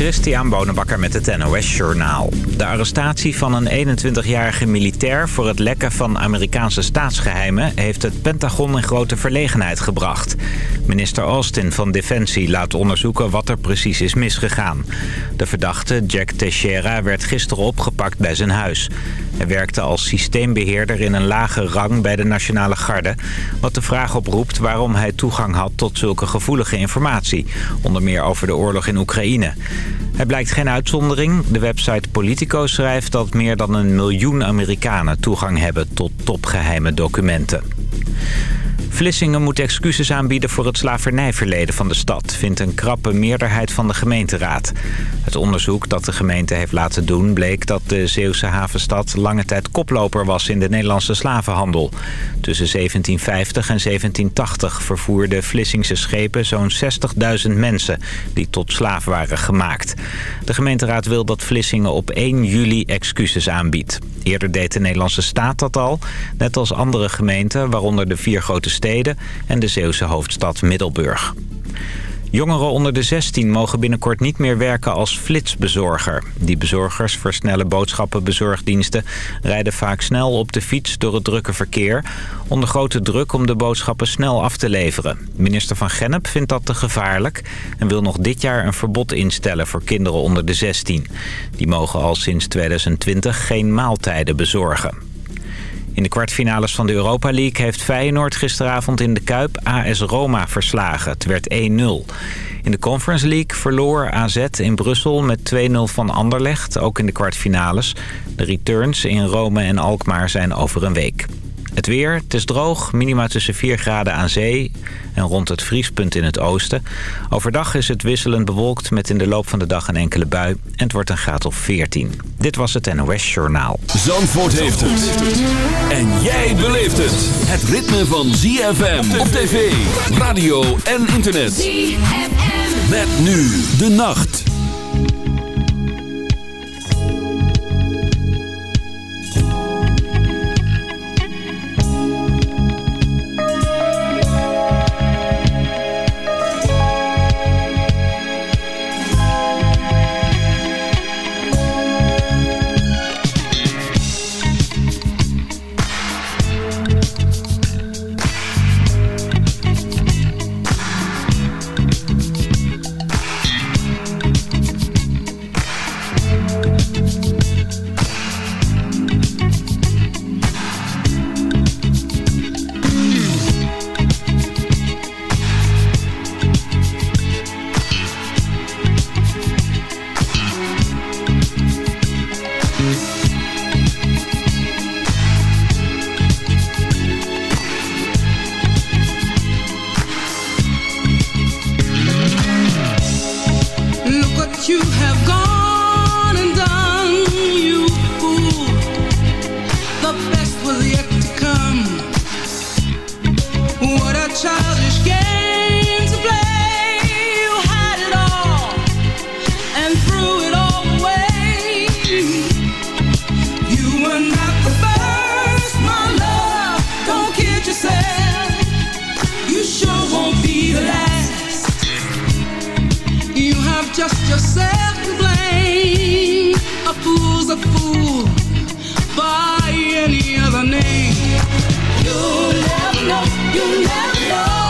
Christian Bonenbakker met het NOS Journaal. De arrestatie van een 21-jarige militair militair voor het lekken van Amerikaanse staatsgeheimen... heeft het Pentagon in grote verlegenheid gebracht. Minister Austin van Defensie laat onderzoeken wat er precies is misgegaan. De verdachte, Jack Teixeira, werd gisteren opgepakt bij zijn huis. Hij werkte als systeembeheerder in een lage rang bij de Nationale Garde... wat de vraag oproept waarom hij toegang had tot zulke gevoelige informatie... onder meer over de oorlog in Oekraïne. Het blijkt geen uitzondering. De website Politico schrijft dat meer dan een miljoen Amerikanen toegang hebben tot topgeheime documenten. Vlissingen moet excuses aanbieden voor het slavernijverleden van de stad... vindt een krappe meerderheid van de gemeenteraad. Het onderzoek dat de gemeente heeft laten doen... bleek dat de Zeeuwse havenstad lange tijd koploper was in de Nederlandse slavenhandel. Tussen 1750 en 1780 vervoerden Vlissingse schepen zo'n 60.000 mensen... die tot slaaf waren gemaakt. De gemeenteraad wil dat Vlissingen op 1 juli excuses aanbiedt. Eerder deed de Nederlandse staat dat al, net als andere gemeenten... waaronder de vier grote steden en de Zeeuwse hoofdstad Middelburg. Jongeren onder de 16 mogen binnenkort niet meer werken als flitsbezorger. Die bezorgers versnellen boodschappenbezorgdiensten... rijden vaak snel op de fiets door het drukke verkeer... onder grote druk om de boodschappen snel af te leveren. Minister Van Gennep vindt dat te gevaarlijk... en wil nog dit jaar een verbod instellen voor kinderen onder de 16. Die mogen al sinds 2020 geen maaltijden bezorgen. In de kwartfinales van de Europa League heeft Feyenoord gisteravond in de Kuip AS Roma verslagen. Het werd 1-0. In de Conference League verloor AZ in Brussel met 2-0 van Anderlecht, ook in de kwartfinales. De returns in Rome en Alkmaar zijn over een week. Het weer, het is droog, minima tussen 4 graden aan zee en rond het vriespunt in het oosten. Overdag is het wisselend bewolkt met in de loop van de dag een enkele bui en het wordt een graad of 14. Dit was het NOS Journaal. Zandvoort heeft het. En jij beleeft het. Het ritme van ZFM op tv, radio en internet. ZFM. Met nu de nacht. just yourself to blame. A fool's a fool by any other name. You will never know, you will never know.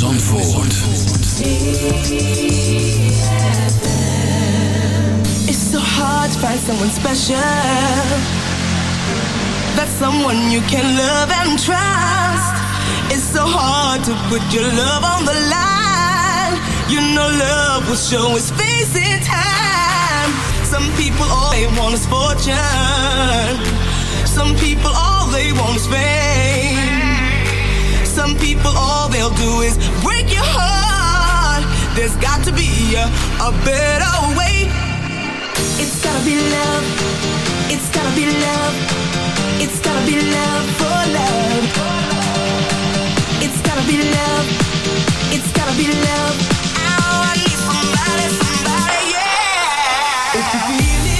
Zandvoort. It's so hard to find someone special. That's someone you can love and trust. It's so hard to put your love on the line. You know love will show its face in time. Some people all they want is fortune. Some people all they want is fame. Some people, all they'll do is break your heart. There's got to be a, a better way. It's gotta be love. It's gotta be love. It's gotta be love for love. It's gotta be love. It's gotta be love. Oh, I need somebody, somebody, yeah. If you feel it.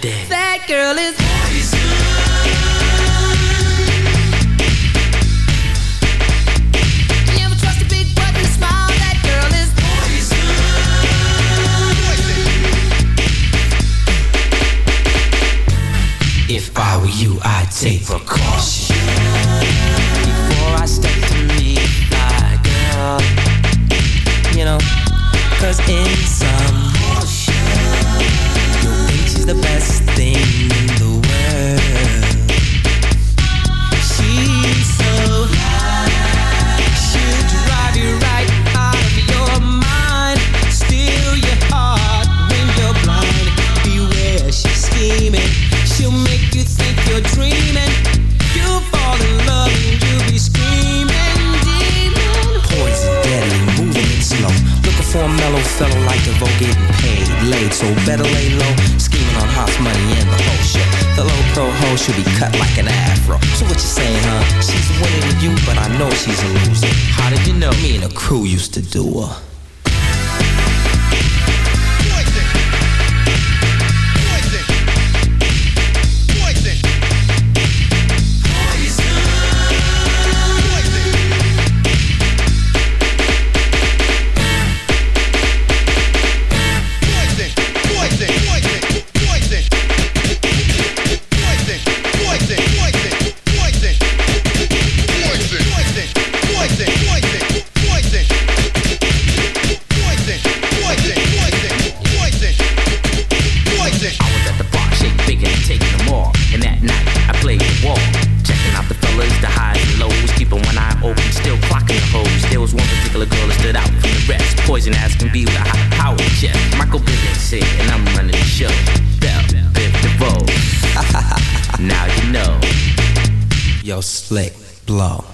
day. That girl is. poison ass can be with a high power chest. Michael Bivins and I'm running the show. Bell, Biv DeVoe. now you know. Yo, slick, blow.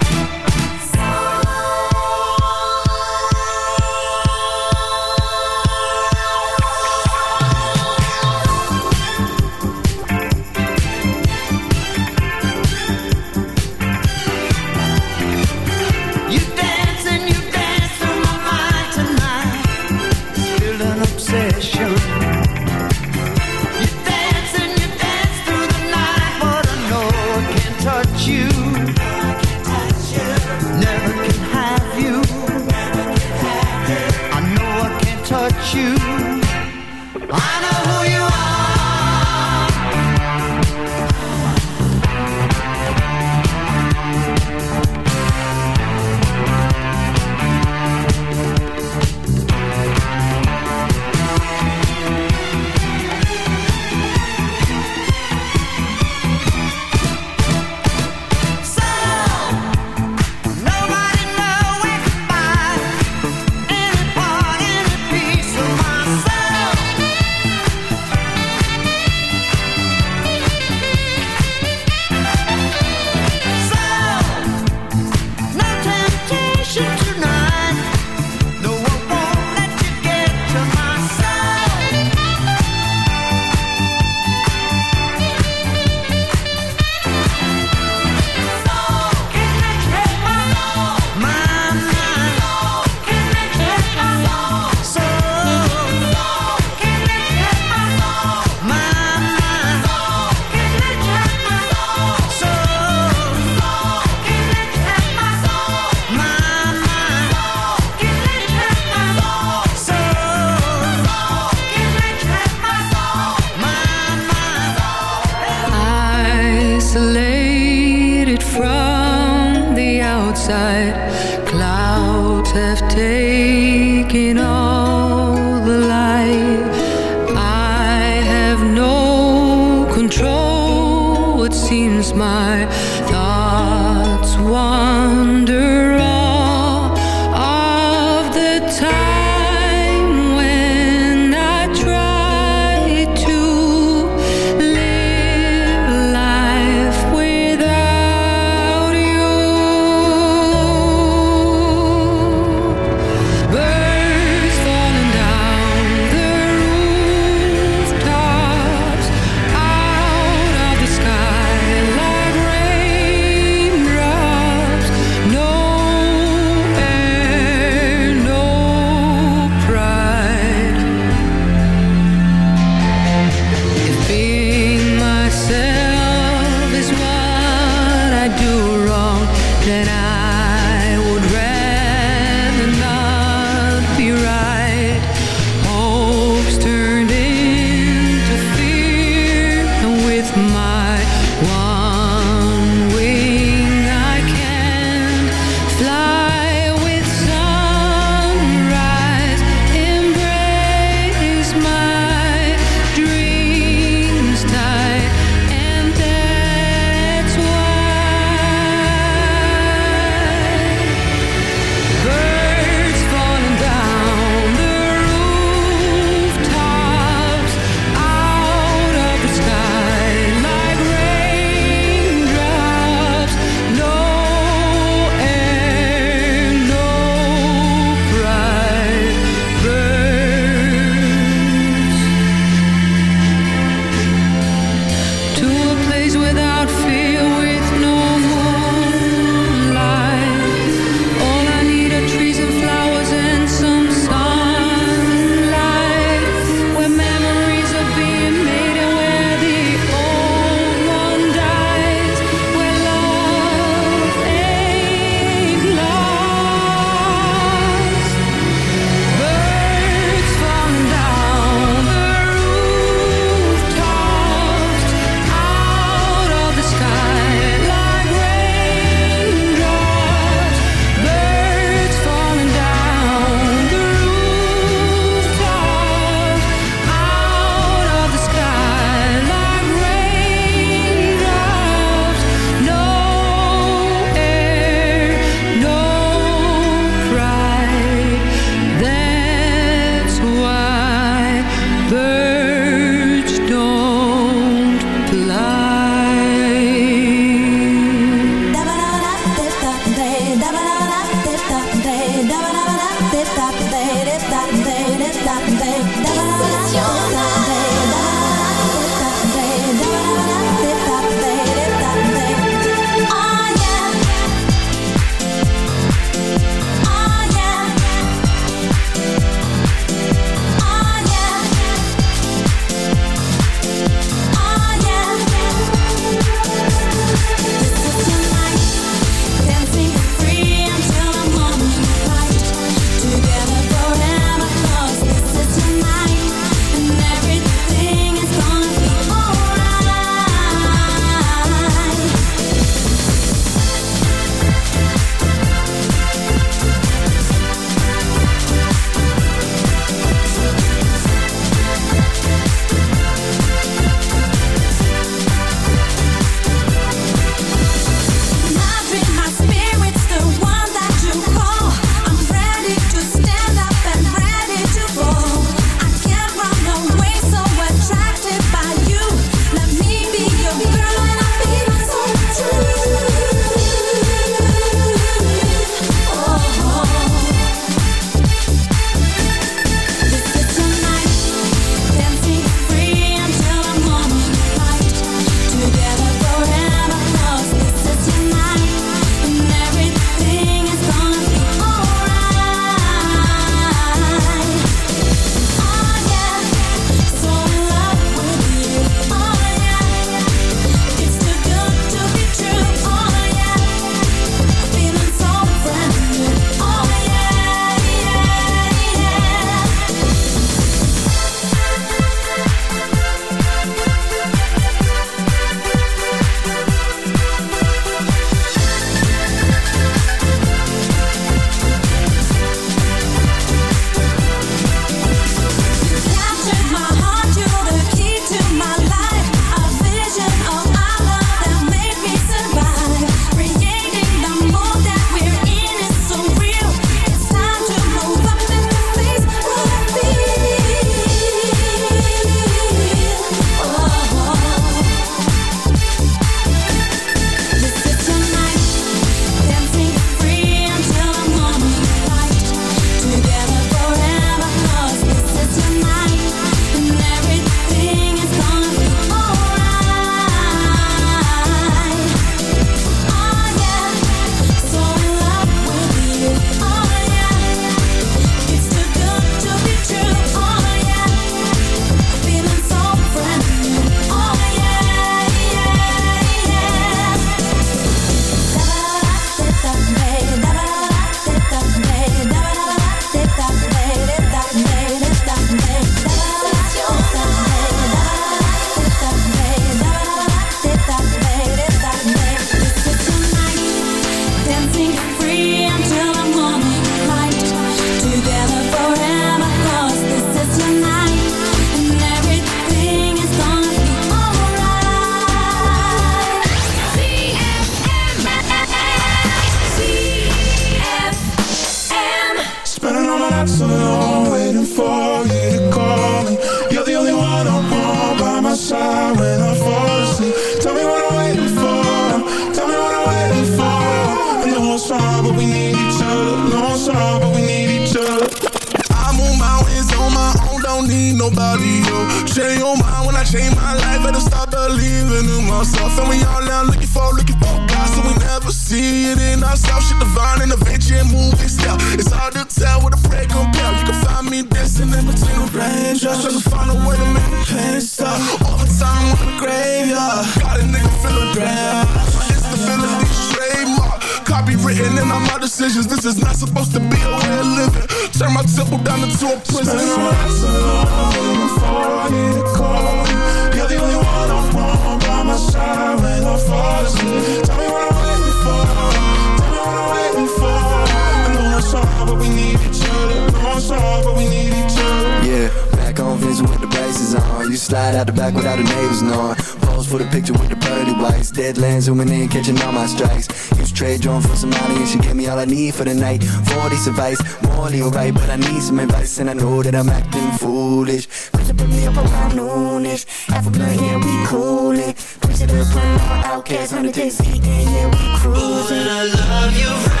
night for this advice. Morally alright, but I need some advice, and I know that I'm acting foolish. Put you put me up around noonish. Half a blunt, yeah, we coolin'. Push it up, run outcasts, hundred days, yeah, we cruising. I love you.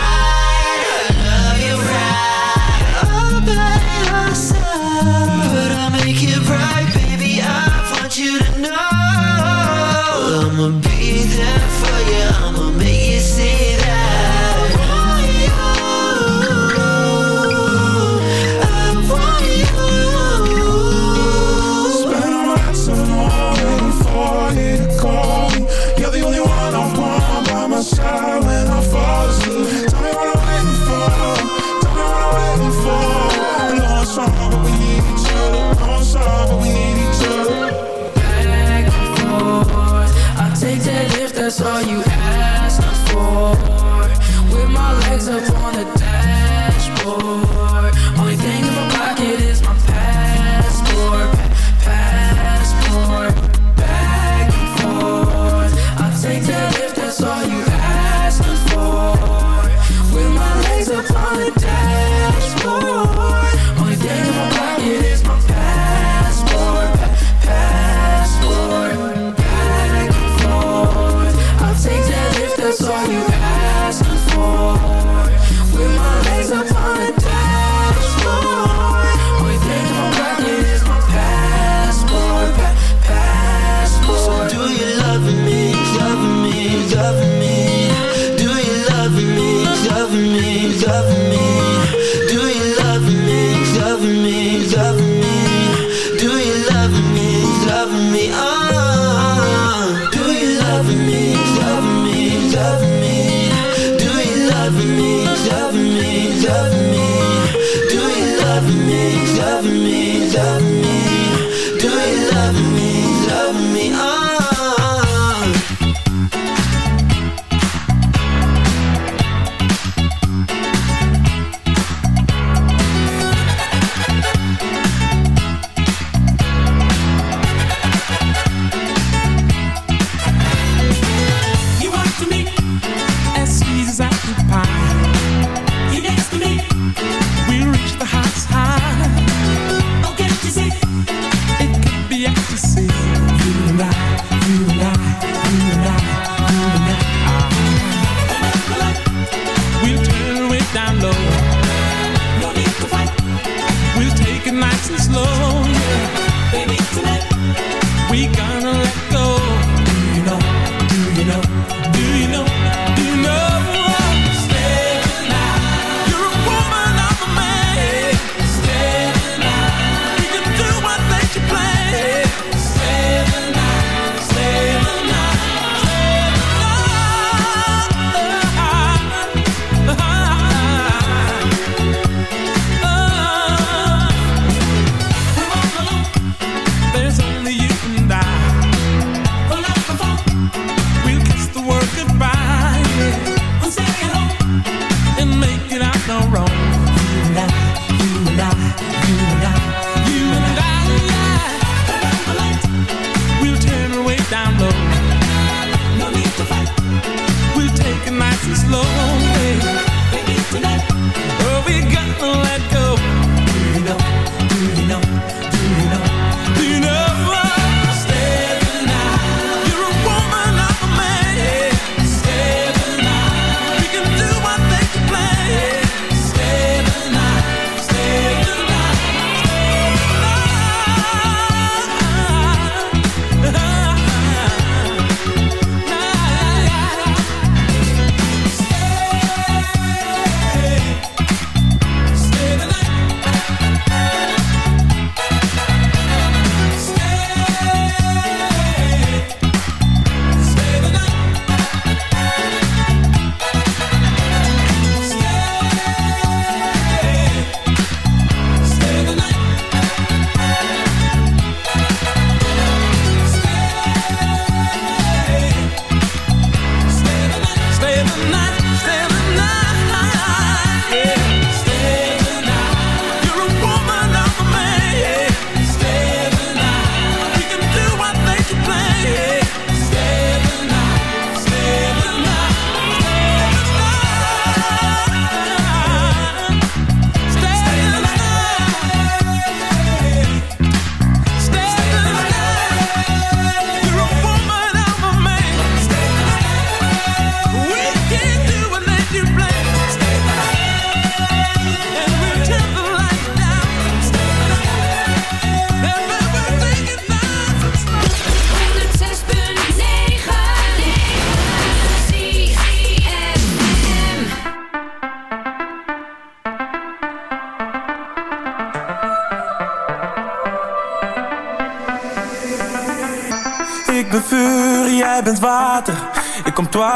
love me, love me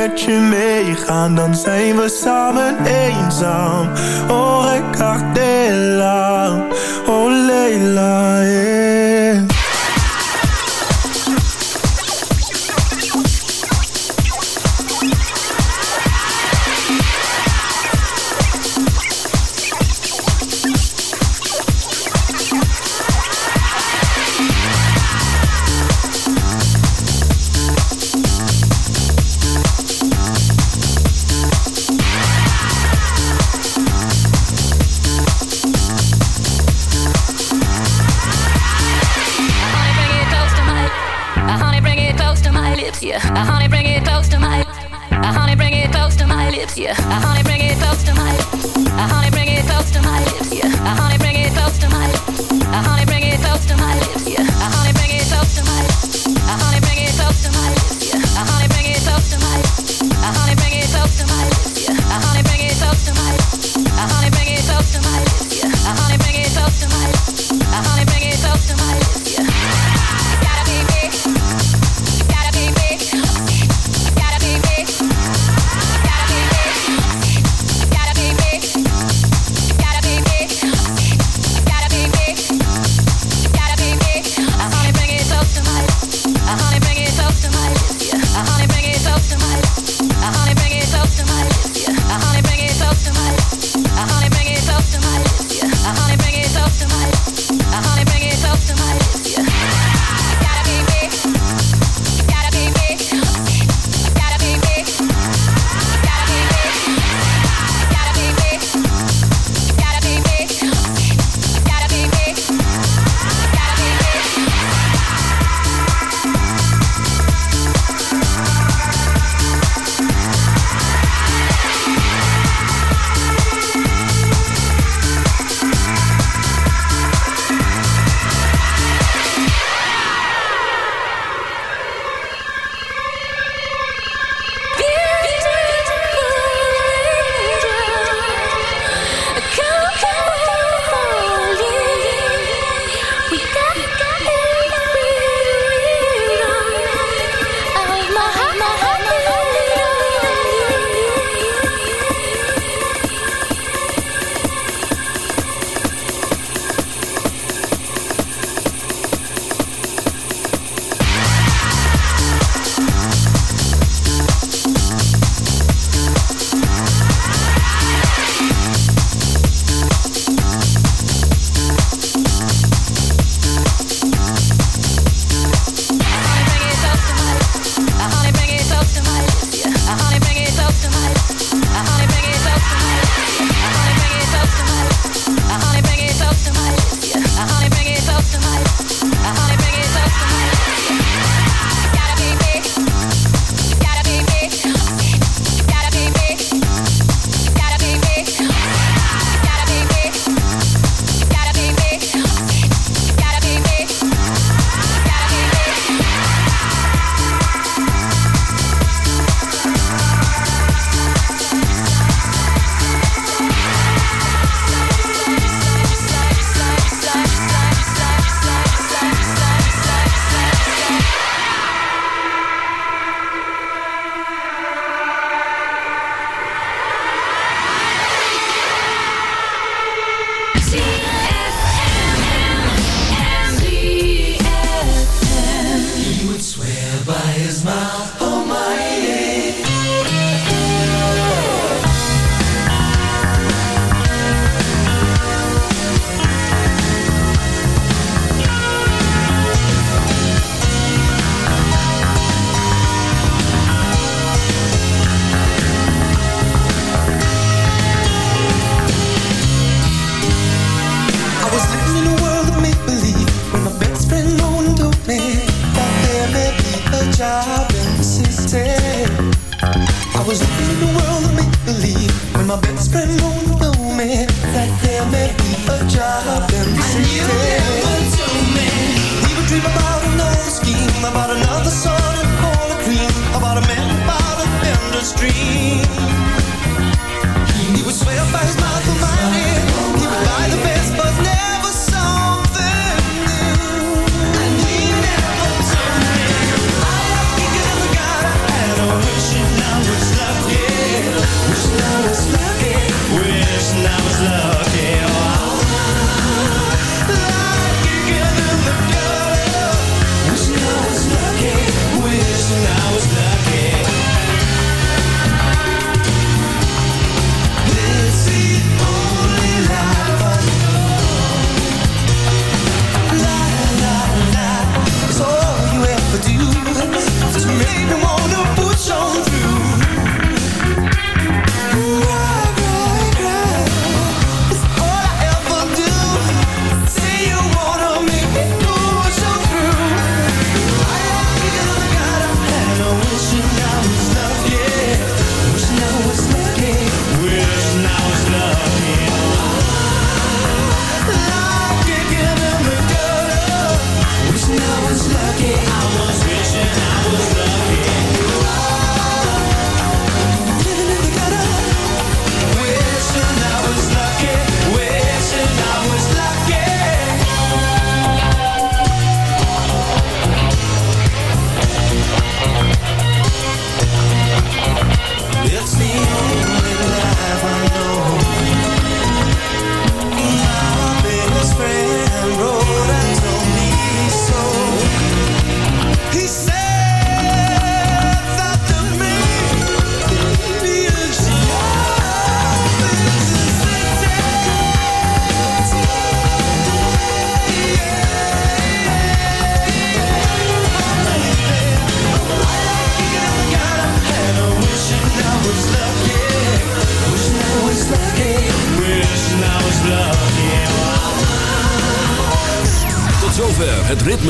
met je meegaan, dan zijn we samen eenzaam. Oh, ik